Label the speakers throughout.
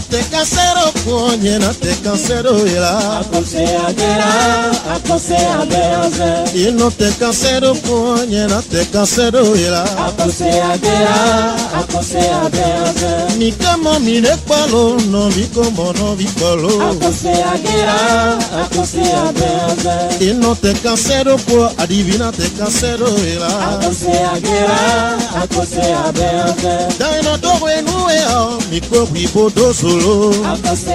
Speaker 1: te casero, no te casero ira. la
Speaker 2: aposeadera.
Speaker 1: Y no te casero, no te casero ira.
Speaker 2: Gera.
Speaker 1: ni kama mi ne kpalo nɔvi kɔmɔ nɔvi kɔlo. akose
Speaker 2: agera akose abɛɛbɛ.
Speaker 1: inɔ tɛ ka adivina te ka sɛ do yi la. akose
Speaker 2: agera akose abɛɛbɛ.
Speaker 1: dayinɔ dɔgɔ inu ye ɔ mi ko k'i bo do solo.
Speaker 2: akose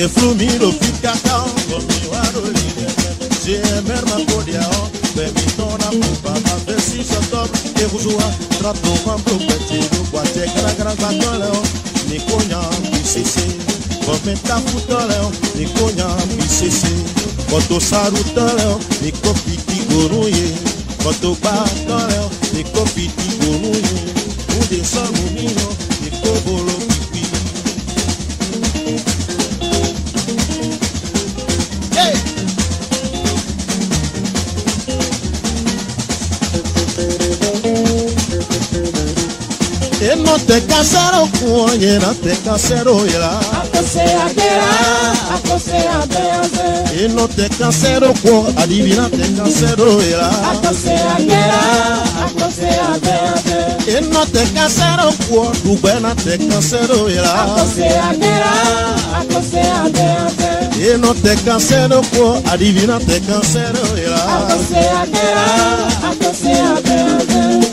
Speaker 1: de flumiro fica calmo mi warorire je merma podia o bebitona pupa ma versi sator e rujua trato pam pro petido quate gran gran quatoleo ni conya bisisi Vomenta futoleo, ni conya bisisi Koto sarutoleo, ni kopiti goruye Koto batoleo, ni kopiti goruye Onde somos te Emote casero kuonyera te casero yela
Speaker 2: Akosea a ah, akosea deaze
Speaker 1: Ino ah. te oh, casero kuo adivina te ah, casero yela
Speaker 2: Akosea a akosea deaze
Speaker 1: Ino te casero kuo dubena te casero yela Akosea
Speaker 2: a akosea deaze
Speaker 1: Ino te casero kuo adivina te casero yela a
Speaker 2: gera, a deaze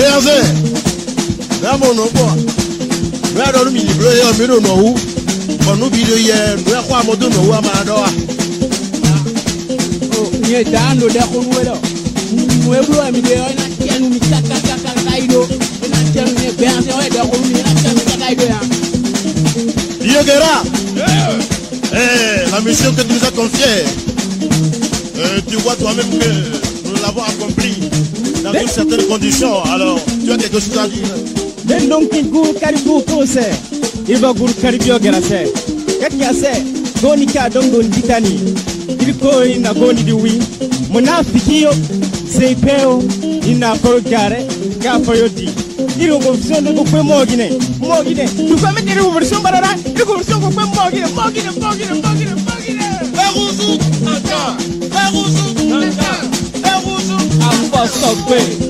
Speaker 1: beyaze la mission que tu nous as confiée, tu vois toi-même que avoir accompli dans une certaine Alors, tu as des chose à dire must
Speaker 3: not